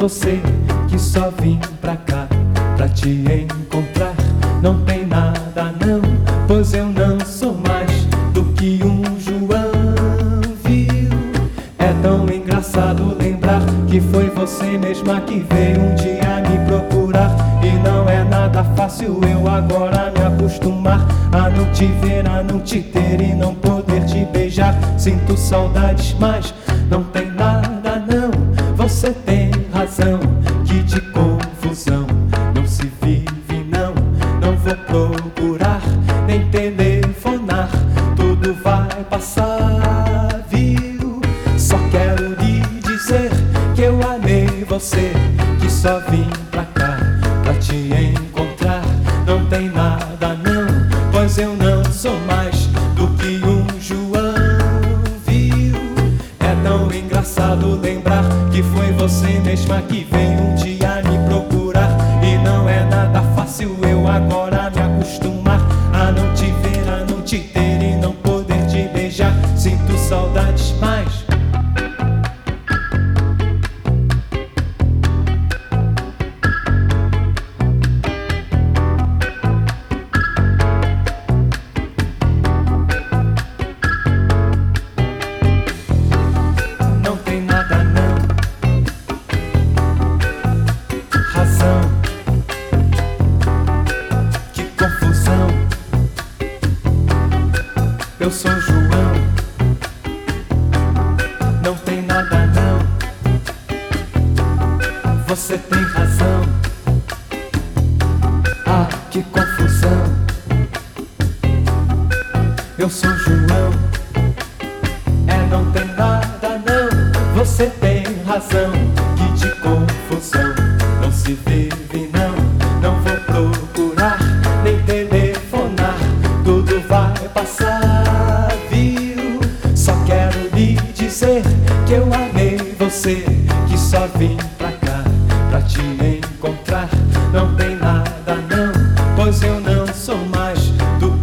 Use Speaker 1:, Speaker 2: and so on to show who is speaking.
Speaker 1: você, que só vim pra cá pra te encontrar. Não tem nada não, pois eu não sou mais do que um João, viu? É tão engraçado lembrar que foi você mesma que veio um dia me procurar. E não é nada fácil eu agora me acostumar a não te ver, a não te ter e não poder te beijar. Sinto saudades, mas não tem nada não. Você tem razão, que de confusão não se vive não. Não vou procurar nem telefonar, tudo vai passar, viu? Só quero lhe dizer que eu amei você, que só vim pra cá pra te encontrar. Não tem nada engraçado lembrar que foi você mesma que veio um dia me procurar. E não é nada fácil eu agora me acostumar a não te ver, a não te ter e não poder te beijar. Sinto saudades, Razão, que confusão. Eu sou João, não tem nada não. Você tem razão. Ah, que confusão. Eu sou João. É, não tem nada não, você tem razão onde vive, não, não vou procurar, nem telefonar, tudo vai passar, viu? Só quero lhe dizer que eu amei você, que só vim pra cá pra te encontrar. Não tem nada, não, pois eu não sou mais do